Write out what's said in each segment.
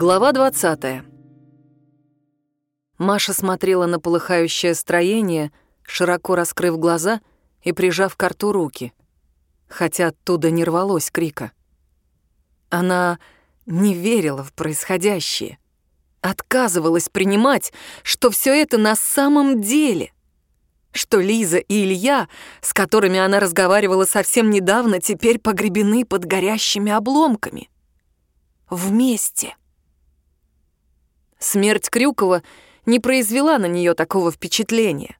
Глава 20. Маша смотрела на полыхающее строение, широко раскрыв глаза и прижав к рту руки, хотя оттуда не рвалось крика. Она не верила в происходящее, отказывалась принимать, что все это на самом деле, что Лиза и Илья, с которыми она разговаривала совсем недавно, теперь погребены под горящими обломками. Вместе. Смерть Крюкова не произвела на нее такого впечатления.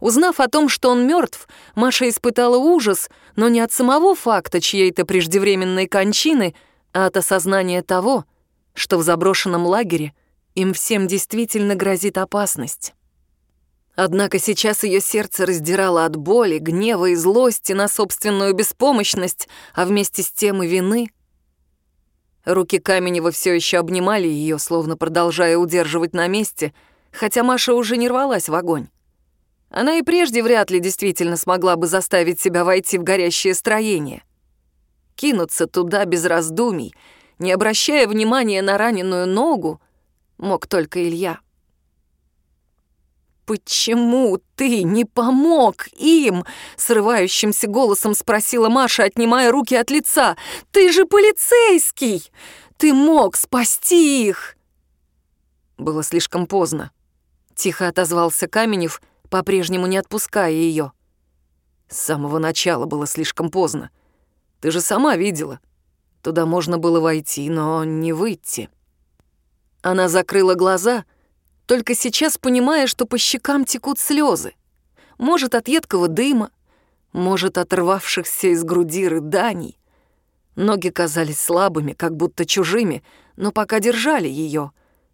Узнав о том, что он мертв, Маша испытала ужас, но не от самого факта чьей-то преждевременной кончины, а от осознания того, что в заброшенном лагере им всем действительно грозит опасность. Однако сейчас ее сердце раздирало от боли, гнева и злости на собственную беспомощность, а вместе с тем и вины — Руки Каменева все еще обнимали ее, словно продолжая удерживать на месте, хотя Маша уже не рвалась в огонь. Она и прежде вряд ли действительно смогла бы заставить себя войти в горящее строение. Кинуться туда без раздумий, не обращая внимания на раненую ногу, мог только Илья. «Почему ты не помог им?» — срывающимся голосом спросила Маша, отнимая руки от лица. «Ты же полицейский! Ты мог спасти их!» Было слишком поздно. Тихо отозвался Каменев, по-прежнему не отпуская ее. С самого начала было слишком поздно. Ты же сама видела. Туда можно было войти, но не выйти. Она закрыла глаза — только сейчас понимая, что по щекам текут слезы. Может, от едкого дыма, может, от рвавшихся из груди рыданий. Ноги казались слабыми, как будто чужими, но пока держали ее,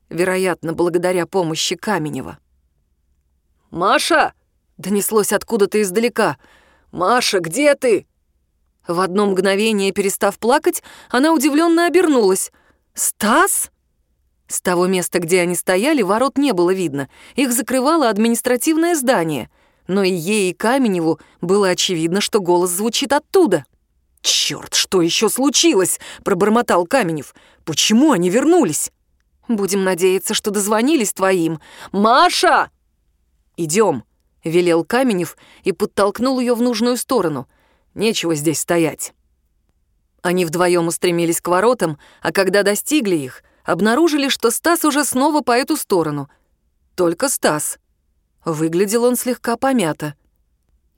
вероятно, благодаря помощи Каменева. «Маша!» — донеслось откуда-то издалека. «Маша, где ты?» В одно мгновение, перестав плакать, она удивленно обернулась. «Стас?» С того места, где они стояли, ворот не было видно. Их закрывало административное здание. Но и ей, и Каменеву было очевидно, что голос звучит оттуда. «Чёрт, что еще случилось?» — пробормотал Каменев. «Почему они вернулись?» «Будем надеяться, что дозвонились твоим. Маша!» «Идем», — велел Каменев и подтолкнул ее в нужную сторону. «Нечего здесь стоять». Они вдвоем устремились к воротам, а когда достигли их, обнаружили, что Стас уже снова по эту сторону. Только Стас. Выглядел он слегка помято.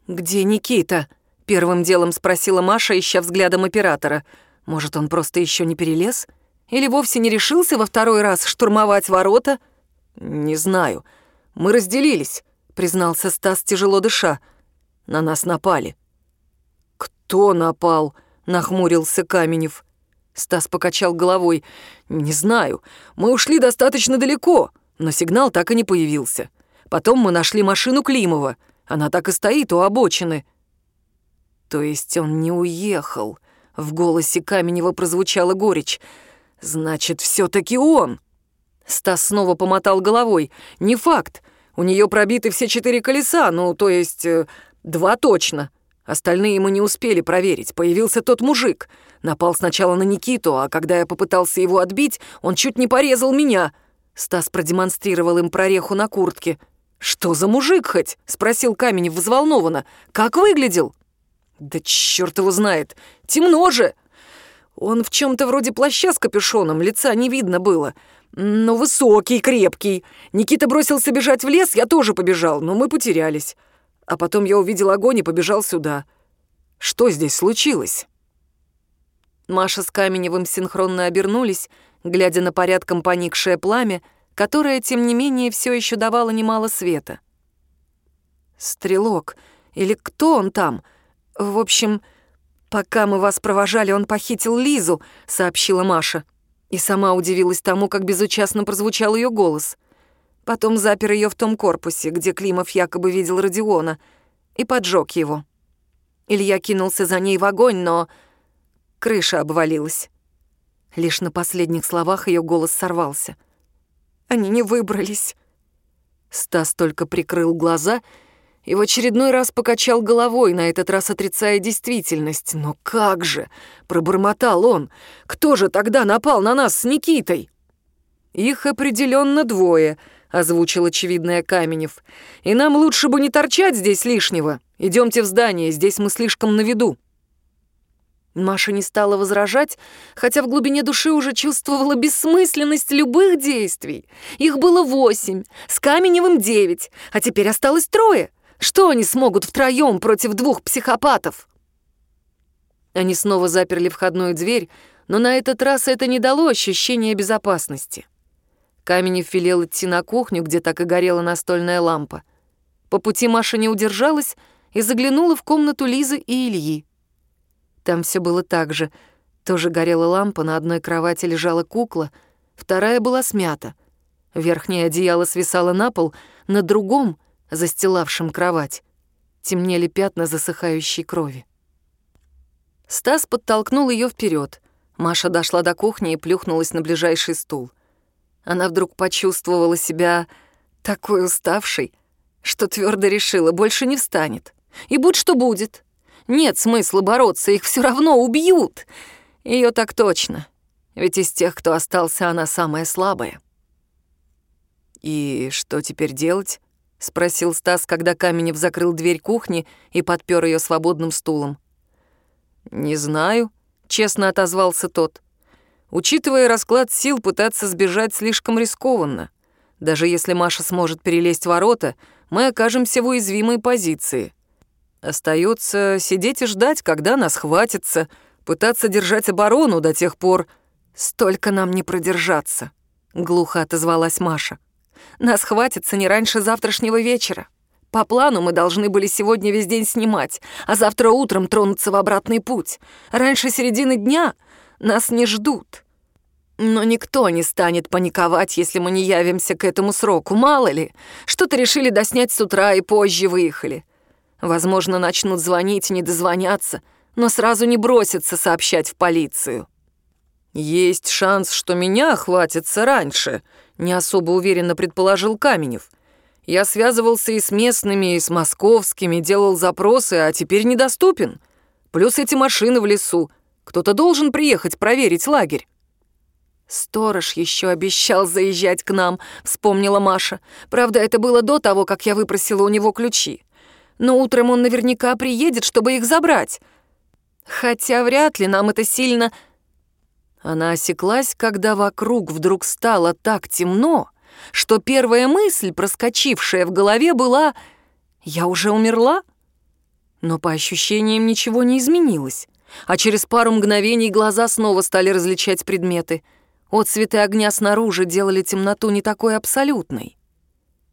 «Где Никита?» — первым делом спросила Маша, ища взглядом оператора. «Может, он просто еще не перелез? Или вовсе не решился во второй раз штурмовать ворота?» «Не знаю. Мы разделились», — признался Стас, тяжело дыша. «На нас напали». «Кто напал?» — нахмурился Каменев. Стас покачал головой. «Не знаю. Мы ушли достаточно далеко, но сигнал так и не появился. Потом мы нашли машину Климова. Она так и стоит у обочины». «То есть он не уехал?» В голосе Каменева прозвучала горечь. «Значит, все таки он!» Стас снова помотал головой. «Не факт. У нее пробиты все четыре колеса, ну, то есть, э, два точно. Остальные мы не успели проверить. Появился тот мужик. Напал сначала на Никиту, а когда я попытался его отбить, он чуть не порезал меня. Стас продемонстрировал им прореху на куртке. «Что за мужик хоть?» — спросил Каменев взволнованно. «Как выглядел?» «Да черт его знает. Темно же!» Он в чем-то вроде плаща с капюшоном, лица не видно было. Но высокий, крепкий. Никита бросился бежать в лес, я тоже побежал, но мы потерялись а потом я увидел огонь и побежал сюда. Что здесь случилось?» Маша с Каменевым синхронно обернулись, глядя на порядком поникшее пламя, которое, тем не менее, все еще давало немало света. «Стрелок, или кто он там? В общем, пока мы вас провожали, он похитил Лизу», — сообщила Маша. И сама удивилась тому, как безучастно прозвучал ее голос — Потом запер ее в том корпусе, где Климов якобы видел Родиона, и поджег его. Илья кинулся за ней в огонь, но крыша обвалилась. Лишь на последних словах ее голос сорвался. Они не выбрались. Стас только прикрыл глаза и в очередной раз покачал головой, на этот раз отрицая действительность. «Но как же!» — пробормотал он. «Кто же тогда напал на нас с Никитой?» «Их определенно двое», — озвучил очевидное Каменев. «И нам лучше бы не торчать здесь лишнего. Идемте в здание, здесь мы слишком на виду». Маша не стала возражать, хотя в глубине души уже чувствовала бессмысленность любых действий. Их было восемь, с Каменевым девять, а теперь осталось трое. Что они смогут втроем против двух психопатов? Они снова заперли входную дверь, но на этот раз это не дало ощущения безопасности. Каменев велел идти на кухню, где так и горела настольная лампа. По пути Маша не удержалась и заглянула в комнату Лизы и Ильи. Там все было так же. Тоже горела лампа, на одной кровати лежала кукла, вторая была смята. Верхнее одеяло свисало на пол, на другом, застилавшем кровать, темнели пятна засыхающей крови. Стас подтолкнул ее вперед. Маша дошла до кухни и плюхнулась на ближайший стул. Она вдруг почувствовала себя такой уставшей, что твердо решила, больше не встанет. И будь что будет. Нет смысла бороться, их все равно убьют. Ее так точно. Ведь из тех, кто остался, она самая слабая. «И что теперь делать?» — спросил Стас, когда Каменев закрыл дверь кухни и подпер ее свободным стулом. «Не знаю», — честно отозвался тот. «Учитывая расклад сил, пытаться сбежать слишком рискованно. Даже если Маша сможет перелезть ворота, мы окажемся в уязвимой позиции. Остается сидеть и ждать, когда нас хватится, пытаться держать оборону до тех пор. Столько нам не продержаться, глухо отозвалась Маша. Нас хватится не раньше завтрашнего вечера. По плану мы должны были сегодня весь день снимать, а завтра утром тронуться в обратный путь. Раньше середины дня нас не ждут. Но никто не станет паниковать, если мы не явимся к этому сроку, мало ли. Что-то решили доснять с утра и позже выехали. Возможно, начнут звонить, не дозвонятся, но сразу не бросятся сообщать в полицию. «Есть шанс, что меня охватится раньше», — не особо уверенно предположил Каменев. «Я связывался и с местными, и с московскими, делал запросы, а теперь недоступен. Плюс эти машины в лесу. Кто-то должен приехать проверить лагерь». «Сторож еще обещал заезжать к нам», — вспомнила Маша. «Правда, это было до того, как я выпросила у него ключи но утром он наверняка приедет, чтобы их забрать. Хотя вряд ли нам это сильно...» Она осеклась, когда вокруг вдруг стало так темно, что первая мысль, проскочившая в голове, была «Я уже умерла?» Но по ощущениям ничего не изменилось, а через пару мгновений глаза снова стали различать предметы. Отцветы огня снаружи делали темноту не такой абсолютной.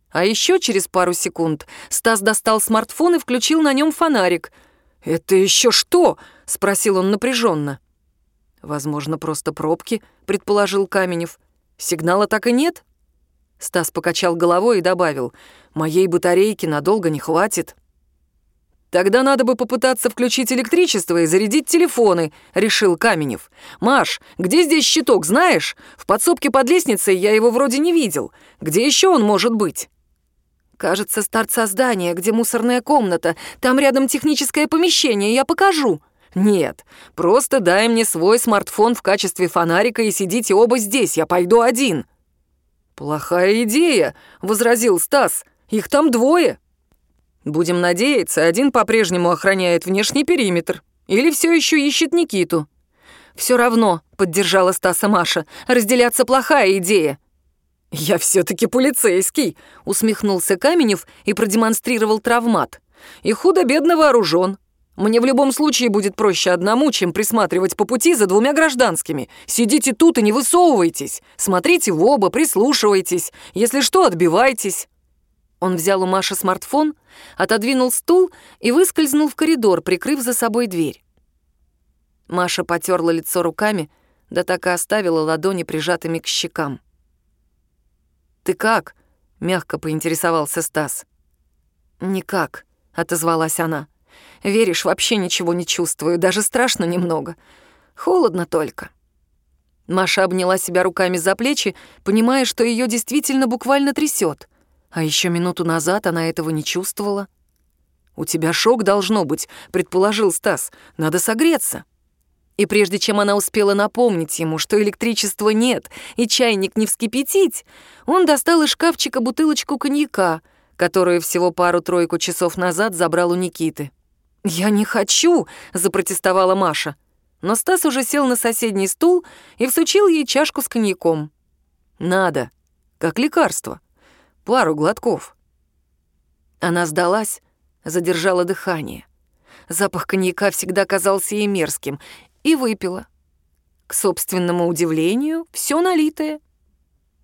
А еще через пару секунд Стас достал смартфон и включил на нем фонарик. «Это еще что?» — спросил он напряженно. «Возможно, просто пробки», — предположил Каменев. «Сигнала так и нет?» Стас покачал головой и добавил, «Моей батарейки надолго не хватит». «Тогда надо бы попытаться включить электричество и зарядить телефоны», — решил Каменев. «Маш, где здесь щиток, знаешь? В подсобке под лестницей я его вроде не видел. Где еще он может быть?» «Кажется, с торца здания, где мусорная комната. Там рядом техническое помещение, я покажу». «Нет, просто дай мне свой смартфон в качестве фонарика и сидите оба здесь, я пойду один». «Плохая идея», — возразил Стас. «Их там двое». «Будем надеяться, один по-прежнему охраняет внешний периметр. Или все еще ищет Никиту». «Все равно», — поддержала Стаса Маша, — «разделяться плохая идея. «Я все-таки полицейский», — усмехнулся Каменев и продемонстрировал травмат. «И худо-бедно вооружен. Мне в любом случае будет проще одному, чем присматривать по пути за двумя гражданскими. Сидите тут и не высовывайтесь. Смотрите в оба, прислушивайтесь. Если что, отбивайтесь». Он взял у Маши смартфон, отодвинул стул и выскользнул в коридор, прикрыв за собой дверь. Маша потерла лицо руками, да так и оставила ладони прижатыми к щекам. «Ты как?» — мягко поинтересовался Стас. «Никак», — отозвалась она. «Веришь, вообще ничего не чувствую, даже страшно немного. Холодно только». Маша обняла себя руками за плечи, понимая, что ее действительно буквально трясет. А еще минуту назад она этого не чувствовала. «У тебя шок должно быть», — предположил Стас. «Надо согреться». И прежде чем она успела напомнить ему, что электричества нет и чайник не вскипятить, он достал из шкафчика бутылочку коньяка, которую всего пару-тройку часов назад забрал у Никиты. «Я не хочу!» — запротестовала Маша. Но Стас уже сел на соседний стул и всучил ей чашку с коньяком. «Надо, как лекарство. Пару глотков». Она сдалась, задержала дыхание. Запах коньяка всегда казался ей мерзким, и выпила. К собственному удивлению, все налитое.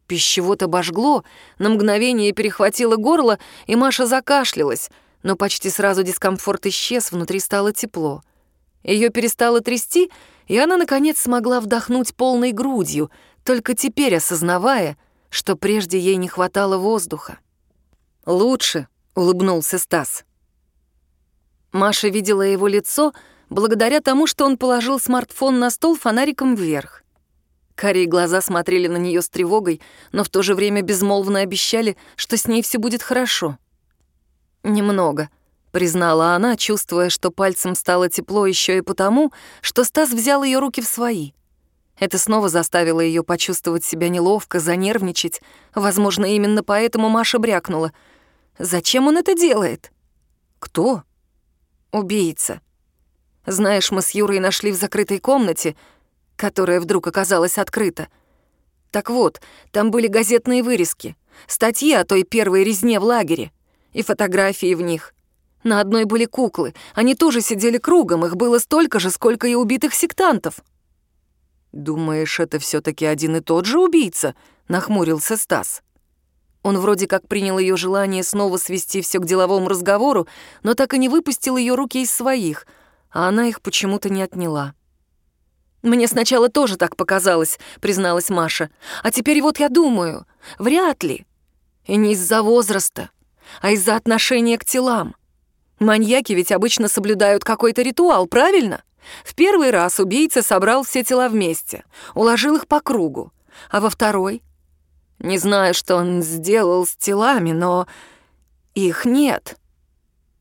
Пищевод обожгло, на мгновение перехватило горло, и Маша закашлялась, но почти сразу дискомфорт исчез, внутри стало тепло. Ее перестало трясти, и она, наконец, смогла вдохнуть полной грудью, только теперь осознавая, что прежде ей не хватало воздуха. «Лучше», — улыбнулся Стас. Маша видела его лицо — благодаря тому, что он положил смартфон на стол фонариком вверх. Карие глаза смотрели на нее с тревогой, но в то же время безмолвно обещали, что с ней все будет хорошо. «Немного», — признала она, чувствуя, что пальцем стало тепло еще и потому, что Стас взял ее руки в свои. Это снова заставило ее почувствовать себя неловко, занервничать. Возможно, именно поэтому Маша брякнула. «Зачем он это делает?» «Кто?» «Убийца», знаешь, мы с Юрой нашли в закрытой комнате, которая вдруг оказалась открыта. Так вот, там были газетные вырезки, статьи о той первой резне в лагере и фотографии в них. На одной были куклы, они тоже сидели кругом, их было столько же, сколько и убитых сектантов. «Думаешь, это все таки один и тот же убийца?» — нахмурился Стас. Он вроде как принял ее желание снова свести все к деловому разговору, но так и не выпустил ее руки из своих — а она их почему-то не отняла. «Мне сначала тоже так показалось», — призналась Маша. «А теперь вот я думаю, вряд ли. И не из-за возраста, а из-за отношения к телам. Маньяки ведь обычно соблюдают какой-то ритуал, правильно? В первый раз убийца собрал все тела вместе, уложил их по кругу, а во второй... Не знаю, что он сделал с телами, но их нет.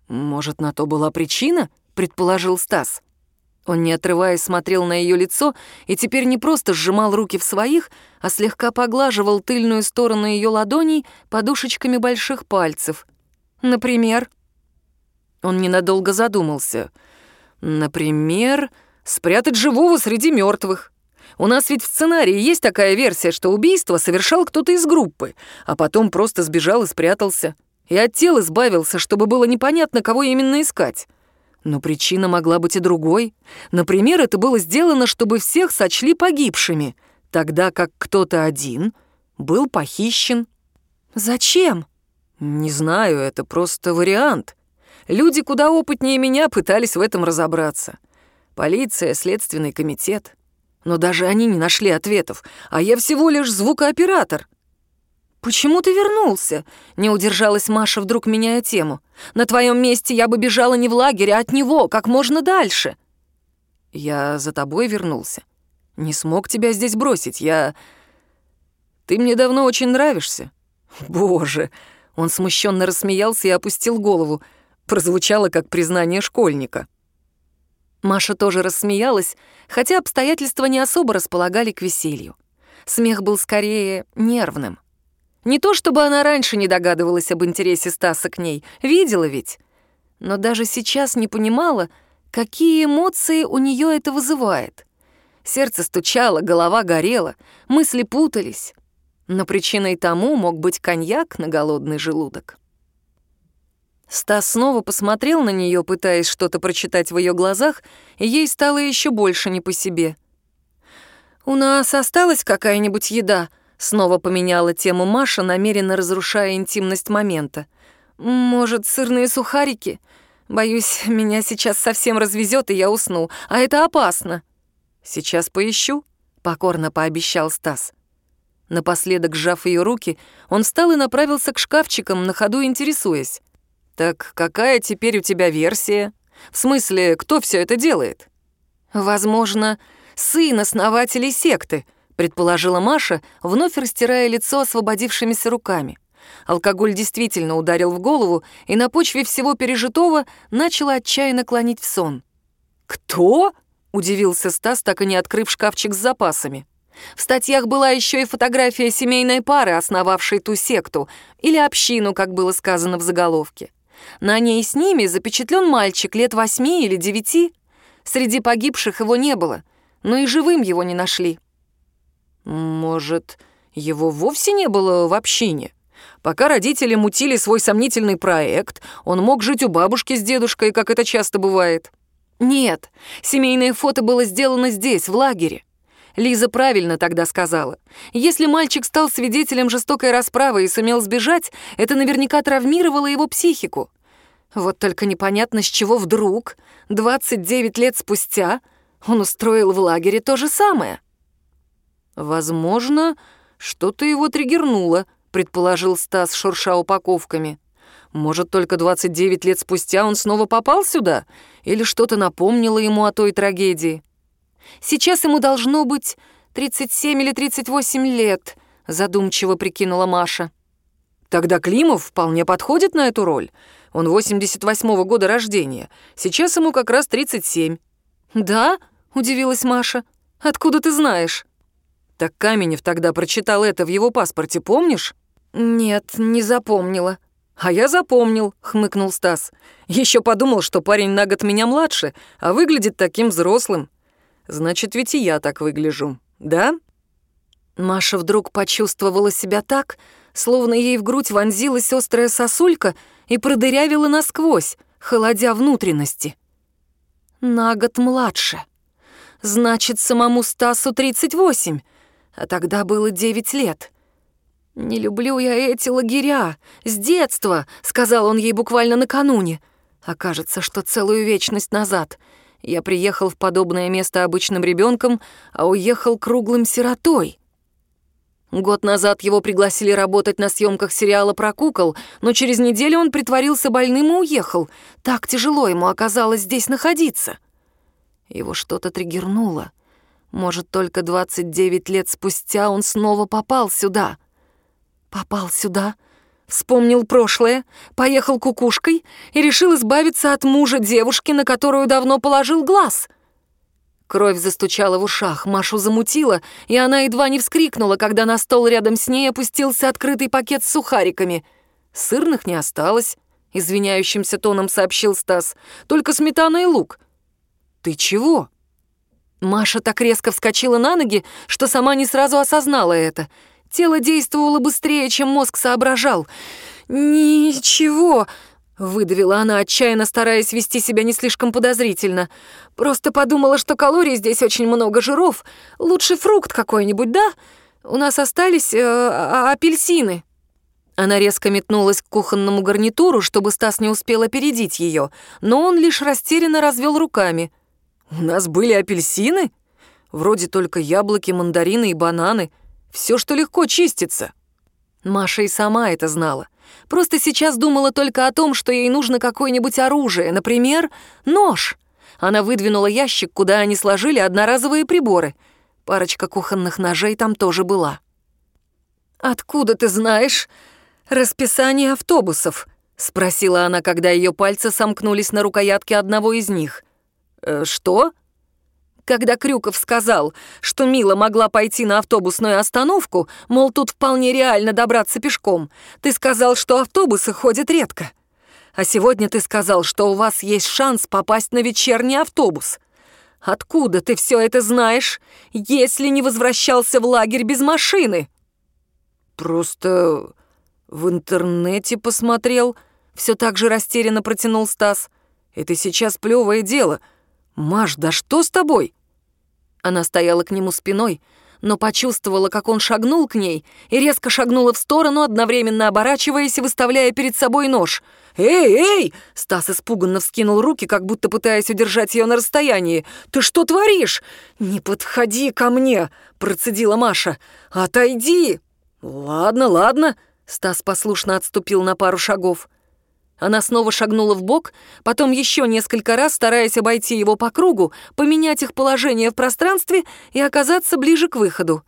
Может, на то была причина?» — предположил Стас. Он, не отрываясь, смотрел на ее лицо и теперь не просто сжимал руки в своих, а слегка поглаживал тыльную сторону ее ладоней подушечками больших пальцев. Например... Он ненадолго задумался. Например, спрятать живого среди мертвых. У нас ведь в сценарии есть такая версия, что убийство совершал кто-то из группы, а потом просто сбежал и спрятался. И от тел избавился, чтобы было непонятно, кого именно искать. Но причина могла быть и другой. Например, это было сделано, чтобы всех сочли погибшими, тогда как кто-то один был похищен. Зачем? Не знаю, это просто вариант. Люди куда опытнее меня пытались в этом разобраться. Полиция, следственный комитет. Но даже они не нашли ответов, а я всего лишь звукооператор. «Почему ты вернулся?» — не удержалась Маша, вдруг меняя тему. «На твоем месте я бы бежала не в лагерь, а от него, как можно дальше». «Я за тобой вернулся. Не смог тебя здесь бросить. Я... Ты мне давно очень нравишься». «Боже!» — он смущенно рассмеялся и опустил голову. Прозвучало как признание школьника. Маша тоже рассмеялась, хотя обстоятельства не особо располагали к веселью. Смех был скорее нервным. Не то чтобы она раньше не догадывалась об интересе Стаса к ней, видела ведь, но даже сейчас не понимала, какие эмоции у нее это вызывает. Сердце стучало, голова горела, мысли путались. Но причиной тому мог быть коньяк на голодный желудок. Стас снова посмотрел на нее, пытаясь что-то прочитать в ее глазах, и ей стало еще больше не по себе. «У нас осталась какая-нибудь еда?» Снова поменяла тему Маша, намеренно разрушая интимность момента. «Может, сырные сухарики? Боюсь, меня сейчас совсем развезет, и я усну, а это опасно». «Сейчас поищу», — покорно пообещал Стас. Напоследок, сжав ее руки, он встал и направился к шкафчикам, на ходу интересуясь. «Так какая теперь у тебя версия? В смысле, кто все это делает?» «Возможно, сын основателей секты», предположила Маша, вновь растирая лицо освободившимися руками. Алкоголь действительно ударил в голову, и на почве всего пережитого начала отчаянно клонить в сон. «Кто?» — удивился Стас, так и не открыв шкафчик с запасами. В статьях была еще и фотография семейной пары, основавшей ту секту, или общину, как было сказано в заголовке. На ней с ними запечатлен мальчик лет восьми или девяти. Среди погибших его не было, но и живым его не нашли. Может, его вовсе не было в общине? Пока родители мутили свой сомнительный проект, он мог жить у бабушки с дедушкой, как это часто бывает. Нет, семейное фото было сделано здесь, в лагере. Лиза правильно тогда сказала. Если мальчик стал свидетелем жестокой расправы и сумел сбежать, это наверняка травмировало его психику. Вот только непонятно, с чего вдруг, 29 лет спустя, он устроил в лагере то же самое. «Возможно, что-то его триггернуло», — предположил Стас, шурша упаковками. «Может, только 29 лет спустя он снова попал сюда? Или что-то напомнило ему о той трагедии?» Сейчас ему должно быть 37 или 38 лет», — задумчиво прикинула Маша. «Тогда Климов вполне подходит на эту роль. Он 88-го года рождения. Сейчас ему как раз 37». «Да?» — удивилась Маша. «Откуда ты знаешь?» «Так Каменев тогда прочитал это в его паспорте, помнишь?» «Нет, не запомнила». «А я запомнил», — хмыкнул Стас. Еще подумал, что парень на год меня младше, а выглядит таким взрослым. Значит, ведь и я так выгляжу, да?» Маша вдруг почувствовала себя так, словно ей в грудь вонзилась острая сосулька и продырявила насквозь, холодя внутренности. На год младше. Значит, самому Стасу 38, а тогда было 9 лет. «Не люблю я эти лагеря. С детства», — сказал он ей буквально накануне. Окажется, что целую вечность назад — я приехал в подобное место обычным ребенком, а уехал круглым сиротой. Год назад его пригласили работать на съемках сериала про кукол, но через неделю он притворился больным и уехал. Так тяжело ему оказалось здесь находиться. Его что-то триггернуло. Может, только 29 лет спустя он снова попал сюда. Попал сюда — Вспомнил прошлое, поехал кукушкой и решил избавиться от мужа девушки, на которую давно положил глаз. Кровь застучала в ушах, Машу замутила, и она едва не вскрикнула, когда на стол рядом с ней опустился открытый пакет с сухариками. Сырных не осталось, извиняющимся тоном сообщил Стас, только сметана и лук. «Ты чего?» Маша так резко вскочила на ноги, что сама не сразу осознала это — Тело действовало быстрее, чем мозг соображал. «Ничего», — выдавила она, отчаянно стараясь вести себя не слишком подозрительно. «Просто подумала, что калорий здесь очень много, жиров. Лучше фрукт какой-нибудь, да? У нас остались э, а, апельсины». Она резко метнулась к кухонному гарнитуру, чтобы Стас не успел опередить ее, но он лишь растерянно развел руками. «У нас были апельсины? Вроде только яблоки, мандарины и бананы. Все, что легко чистится. Маша и сама это знала. Просто сейчас думала только о том, что ей нужно какое-нибудь оружие, например, нож. Она выдвинула ящик, куда они сложили одноразовые приборы. Парочка кухонных ножей там тоже была. «Откуда ты знаешь расписание автобусов?» — спросила она, когда ее пальцы сомкнулись на рукоятке одного из них. «Э, «Что?» Когда Крюков сказал, что Мила могла пойти на автобусную остановку, мол, тут вполне реально добраться пешком, ты сказал, что автобусы ходят редко. А сегодня ты сказал, что у вас есть шанс попасть на вечерний автобус. Откуда ты все это знаешь, если не возвращался в лагерь без машины? Просто в интернете посмотрел, все так же растерянно протянул Стас. Это сейчас плевое дело — «Маш, да что с тобой?» Она стояла к нему спиной, но почувствовала, как он шагнул к ней и резко шагнула в сторону, одновременно оборачиваясь и выставляя перед собой нож. «Эй, эй!» — Стас испуганно вскинул руки, как будто пытаясь удержать ее на расстоянии. «Ты что творишь?» «Не подходи ко мне!» — процедила Маша. «Отойди!» «Ладно, ладно!» — Стас послушно отступил на пару шагов. Она снова шагнула в бок, потом еще несколько раз, стараясь обойти его по кругу, поменять их положение в пространстве и оказаться ближе к выходу.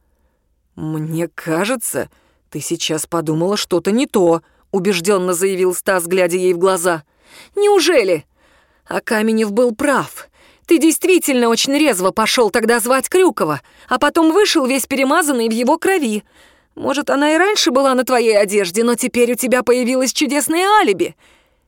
«Мне кажется, ты сейчас подумала что-то не то», — убежденно заявил Стас, глядя ей в глаза. «Неужели?» А Каменев был прав. Ты действительно очень резво пошел тогда звать Крюкова, а потом вышел весь перемазанный в его крови. Может, она и раньше была на твоей одежде, но теперь у тебя появилось чудесное алиби.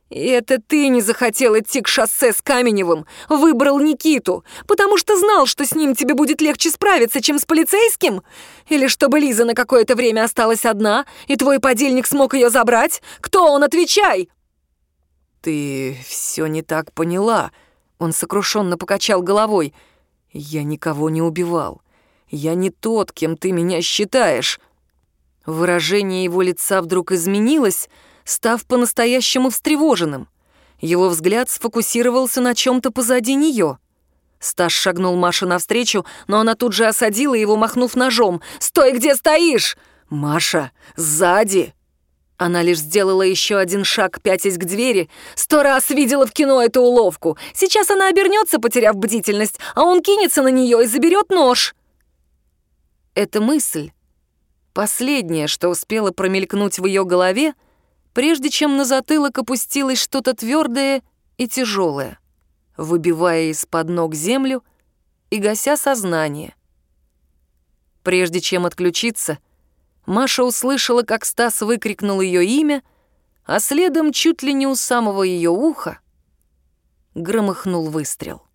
И это ты не захотел идти к шоссе с Каменевым, выбрал Никиту, потому что знал, что с ним тебе будет легче справиться, чем с полицейским? Или чтобы Лиза на какое-то время осталась одна, и твой подельник смог ее забрать? Кто он, отвечай!» «Ты все не так поняла», — он сокрушенно покачал головой. «Я никого не убивал. Я не тот, кем ты меня считаешь». Выражение его лица вдруг изменилось, став по-настоящему встревоженным. Его взгляд сфокусировался на чем-то позади нее. Стас шагнул Маше навстречу, но она тут же осадила его, махнув ножом. «Стой, где стоишь!» «Маша, сзади!» Она лишь сделала еще один шаг, пятясь к двери. Сто раз видела в кино эту уловку. Сейчас она обернется, потеряв бдительность, а он кинется на нее и заберет нож. Эта мысль, последняя, что успела промелькнуть в ее голове, — прежде чем на затылок опустилось что-то твердое и тяжелое, выбивая из-под ног землю и гася сознание. Прежде чем отключиться, Маша услышала, как Стас выкрикнул ее имя, а следом чуть ли не у самого ее уха громыхнул выстрел.